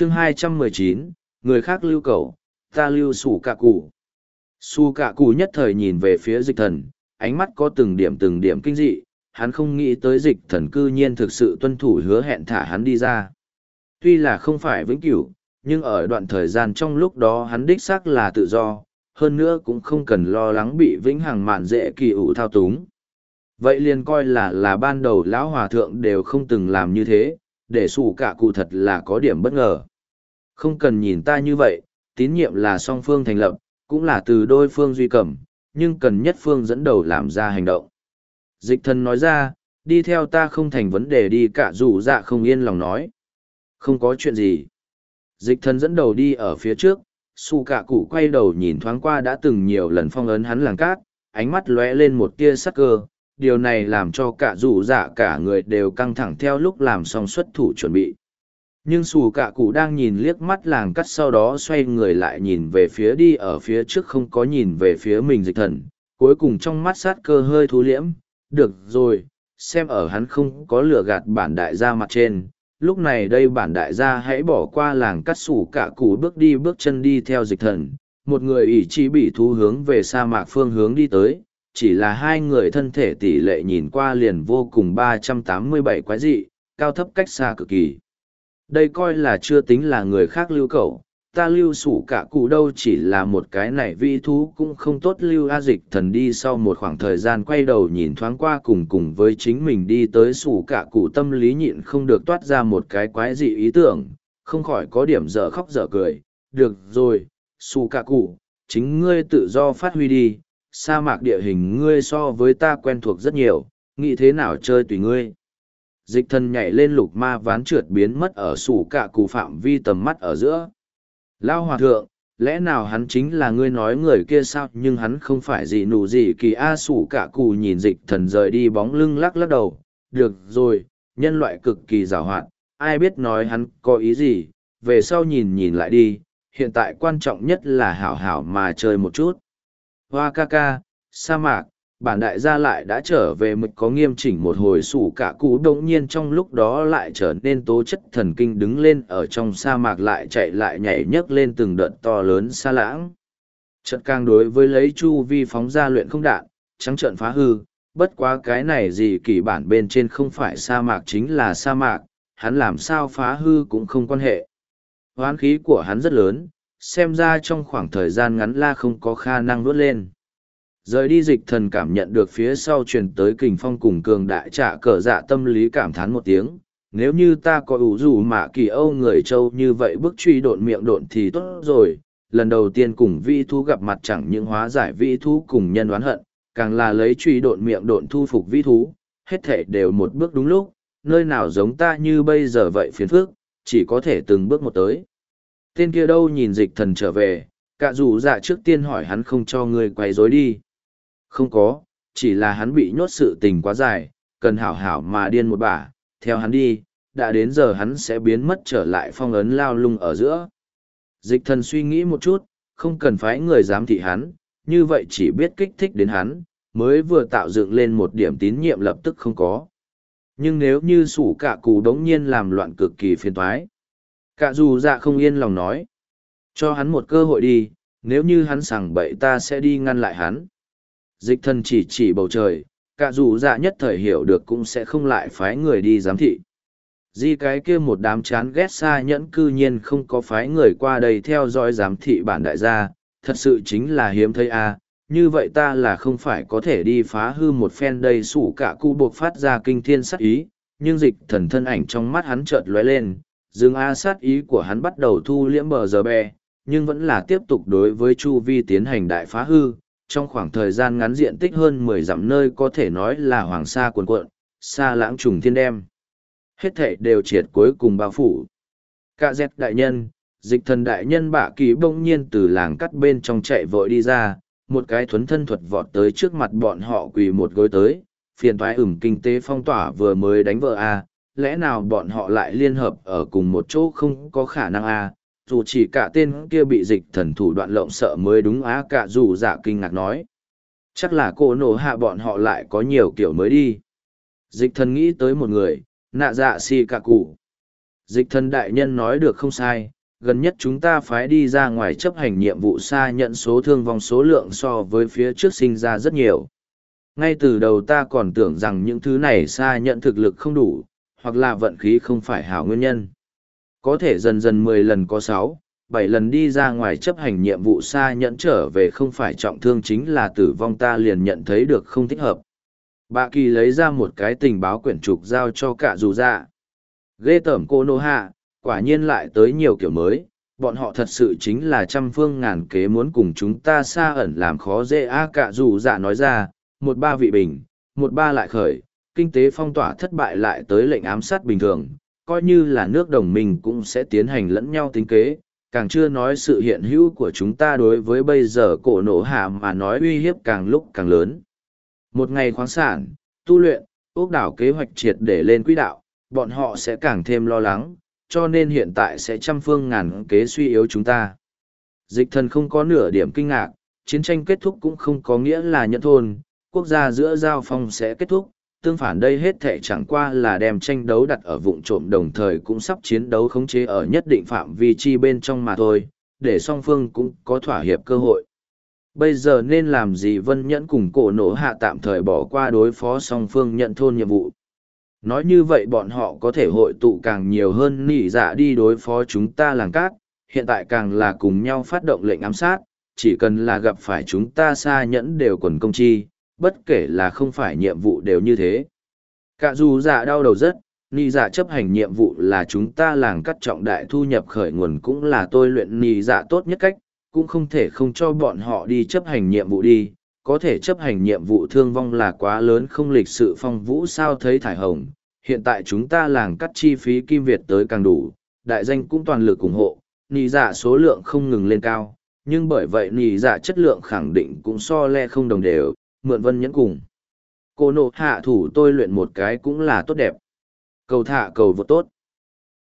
chương 219, người khác lưu cầu, ta lưu sủ cả cụ. Su cả cụ nhất thời nhìn về phía dịch thần, ánh mắt có từng điểm từng điểm kinh dị, hắn không nghĩ tới dịch thần cư nhiên thực sự tuân thủ hứa hẹn thả hắn đi ra. Tuy là không phải vĩnh cửu, nhưng ở đoạn thời gian trong lúc đó hắn đích xác là tự do, hơn nữa cũng không cần lo lắng bị vĩnh hằng mạn dễ kỳ ủ thao túng. Vậy liền coi là là ban đầu lão hòa thượng đều không từng làm như thế, để sủ cả cụ thật là có điểm bất ngờ. Không cần nhìn ta như vậy, tín nhiệm là song phương thành lập, cũng là từ đôi phương duy cầm, nhưng cần nhất phương dẫn đầu làm ra hành động. Dịch thần nói ra, đi theo ta không thành vấn đề đi cả dù dạ không yên lòng nói. Không có chuyện gì. Dịch thần dẫn đầu đi ở phía trước, su cả cụ quay đầu nhìn thoáng qua đã từng nhiều lần phong ấn hắn làng cát, ánh mắt lóe lên một tia sắc cơ. Điều này làm cho cả dù dạ cả người đều căng thẳng theo lúc làm xong xuất thủ chuẩn bị. Nhưng xù cạ cụ đang nhìn liếc mắt làng cắt sau đó xoay người lại nhìn về phía đi ở phía trước không có nhìn về phía mình dịch thần, cuối cùng trong mắt sát cơ hơi thú liễm, được rồi, xem ở hắn không có lửa gạt bản đại gia mặt trên. Lúc này đây bản đại gia hãy bỏ qua làng cắt xù cạ cụ bước đi bước chân đi theo dịch thần, một người ỷ chỉ bị thú hướng về sa mạc phương hướng đi tới, chỉ là hai người thân thể tỷ lệ nhìn qua liền vô cùng ba trăm tám mươi bảy quái dị, cao thấp cách xa cực kỳ. Đây coi là chưa tính là người khác lưu cậu, ta lưu sủ cả cụ đâu chỉ là một cái này vi thú cũng không tốt lưu a dịch thần đi sau một khoảng thời gian quay đầu nhìn thoáng qua cùng cùng với chính mình đi tới sủ cả cụ tâm lý nhịn không được toát ra một cái quái dị ý tưởng không khỏi có điểm dở khóc dở cười. Được rồi sủ cả cụ chính ngươi tự do phát huy đi sa mạc địa hình ngươi so với ta quen thuộc rất nhiều nghĩ thế nào chơi tùy ngươi? Dịch thần nhảy lên lục ma ván trượt biến mất ở sủ cả cụ phạm vi tầm mắt ở giữa Lao hòa thượng, lẽ nào hắn chính là ngươi nói người kia sao nhưng hắn không phải gì nụ gì kỳ a sủ cả cù nhìn dịch thần rời đi bóng lưng lắc lắc đầu. Được rồi, nhân loại cực kỳ rào hoạt, ai biết nói hắn có ý gì, về sau nhìn nhìn lại đi, hiện tại quan trọng nhất là hảo hảo mà chơi một chút. Hoa ca ca, sa mạc, bản đại gia lại đã trở về mực có nghiêm chỉnh một hồi sủ cả cú đông nhiên trong lúc đó lại trở nên tố chất thần kinh đứng lên ở trong sa mạc lại chạy lại nhảy nhấc lên từng đợt to lớn xa lãng. Trận càng đối với lấy chu vi phóng ra luyện không đạn, trắng trợn phá hư, bất quá cái này gì kỳ bản bên trên không phải sa mạc chính là sa mạc, hắn làm sao phá hư cũng không quan hệ. Hoán khí của hắn rất lớn, xem ra trong khoảng thời gian ngắn la không có khả năng nuốt lên rời đi dịch thần cảm nhận được phía sau truyền tới kình phong cùng cường đại trả cờ dạ tâm lý cảm thán một tiếng. Nếu như ta có ủ dù mà kỳ âu người châu như vậy bức truy độn miệng độn thì tốt rồi. Lần đầu tiên cùng vi thú gặp mặt chẳng những hóa giải vi thú cùng nhân oán hận, càng là lấy truy độn miệng độn thu phục vi thú. Hết thể đều một bước đúng lúc, nơi nào giống ta như bây giờ vậy phiền phước chỉ có thể từng bước một tới. Tên kia đâu nhìn dịch thần trở về, cả dù dạ trước tiên hỏi hắn không cho ngươi quay rối đi không có, chỉ là hắn bị nhốt sự tình quá dài, cần hảo hảo mà điên một bà, theo hắn đi, đã đến giờ hắn sẽ biến mất trở lại phong ấn lao lung ở giữa. Dịch thần suy nghĩ một chút, không cần phải người giám thị hắn, như vậy chỉ biết kích thích đến hắn, mới vừa tạo dựng lên một điểm tín nhiệm lập tức không có. Nhưng nếu như sủ cả cụ đống nhiên làm loạn cực kỳ phiền toái. Cả dù dạ không yên lòng nói. Cho hắn một cơ hội đi, nếu như hắn sảng bậy ta sẽ đi ngăn lại hắn dịch thần chỉ chỉ bầu trời, cả dù dạ nhất thời hiểu được cũng sẽ không lại phái người đi giám thị. Di cái kia một đám chán ghét xa nhẫn cư nhiên không có phái người qua đây theo dõi giám thị bản đại gia, thật sự chính là hiếm thấy a như vậy ta là không phải có thể đi phá hư một phen đây sủ cả cụ buộc phát ra kinh thiên sắc ý, nhưng dịch thần thân ảnh trong mắt hắn chợt lóe lên, dương a sát ý của hắn bắt đầu thu liễm bờ giờ bè, nhưng vẫn là tiếp tục đối với chu vi tiến hành đại phá hư trong khoảng thời gian ngắn diện tích hơn mười dặm nơi có thể nói là hoàng sa cuồn cuộn, xa lãng trùng thiên đem. Hết thể đều triệt cuối cùng bao phủ. Cả dẹt đại nhân, dịch thần đại nhân bạ kỳ bỗng nhiên từ làng cắt bên trong chạy vội đi ra, một cái thuấn thân thuật vọt tới trước mặt bọn họ quỳ một gối tới, phiền thoái ửng kinh tế phong tỏa vừa mới đánh vợ a lẽ nào bọn họ lại liên hợp ở cùng một chỗ không có khả năng a dù chỉ cả tên kia bị dịch thần thủ đoạn lộng sợ mới đúng á cả dù dạ kinh ngạc nói chắc là cô nổ hạ bọn họ lại có nhiều kiểu mới đi dịch thần nghĩ tới một người nạ dạ si cả cụ Dịch thần đại nhân nói được không sai, gần nhất chúng ta phải đi ra ngoài chấp hành nhiệm vụ xa nhận số thương vong số lượng so với phía trước sinh ra rất nhiều. Ngay từ đầu ta còn tưởng rằng những thứ này xa nhận thực lực không đủ, hoặc là vận khí không phải hảo nguyên nhân. Có thể dần dần mười lần có sáu, bảy lần đi ra ngoài chấp hành nhiệm vụ xa nhận trở về không phải trọng thương chính là tử vong ta liền nhận thấy được không thích hợp. Bà Kỳ lấy ra một cái tình báo quyển trục giao cho cả dù dạ. Ghê tởm cô nô hạ, quả nhiên lại tới nhiều kiểu mới, bọn họ thật sự chính là trăm phương ngàn kế muốn cùng chúng ta xa ẩn làm khó dễ a cả dù dạ nói ra, một ba vị bình, một ba lại khởi, kinh tế phong tỏa thất bại lại tới lệnh ám sát bình thường, coi như là nước đồng minh cũng sẽ tiến hành lẫn nhau tính kế, càng chưa nói sự hiện hữu của chúng ta đối với bây giờ cổ nổ hạ mà nói uy hiếp càng lúc càng lớn. Một ngày khoáng sản, tu luyện, ốc đảo kế hoạch triệt để lên quỹ đạo, bọn họ sẽ càng thêm lo lắng, cho nên hiện tại sẽ trăm phương ngàn kế suy yếu chúng ta. Dịch thần không có nửa điểm kinh ngạc, chiến tranh kết thúc cũng không có nghĩa là nhận thôn, quốc gia giữa giao phong sẽ kết thúc, tương phản đây hết thể chẳng qua là đem tranh đấu đặt ở vụn trộm đồng thời cũng sắp chiến đấu khống chế ở nhất định phạm vi chi bên trong mà thôi, để song phương cũng có thỏa hiệp cơ hội. Bây giờ nên làm gì Vân Nhẫn cùng cổ nổ hạ tạm thời bỏ qua đối phó song phương nhận thôn nhiệm vụ. Nói như vậy bọn họ có thể hội tụ càng nhiều hơn nỉ dạ đi đối phó chúng ta làng cát, hiện tại càng là cùng nhau phát động lệnh ám sát, chỉ cần là gặp phải chúng ta xa nhẫn đều quần công chi, bất kể là không phải nhiệm vụ đều như thế. Cả dù dạ đau đầu rất, nì dạ chấp hành nhiệm vụ là chúng ta làng cắt trọng đại thu nhập khởi nguồn cũng là tôi luyện nì dạ tốt nhất cách, cũng không thể không cho bọn họ đi chấp hành nhiệm vụ đi, có thể chấp hành nhiệm vụ thương vong là quá lớn không lịch sự phong vũ sao thấy thải hồng. Hiện tại chúng ta làng cắt chi phí kim Việt tới càng đủ, đại danh cũng toàn lực ủng hộ, nì dạ số lượng không ngừng lên cao, nhưng bởi vậy nì dạ chất lượng khẳng định cũng so le không đồng đều, mượn vân nhẫn cùng. Cô nộ hạ thủ tôi luyện một cái cũng là tốt đẹp. Cầu thả cầu vượt tốt.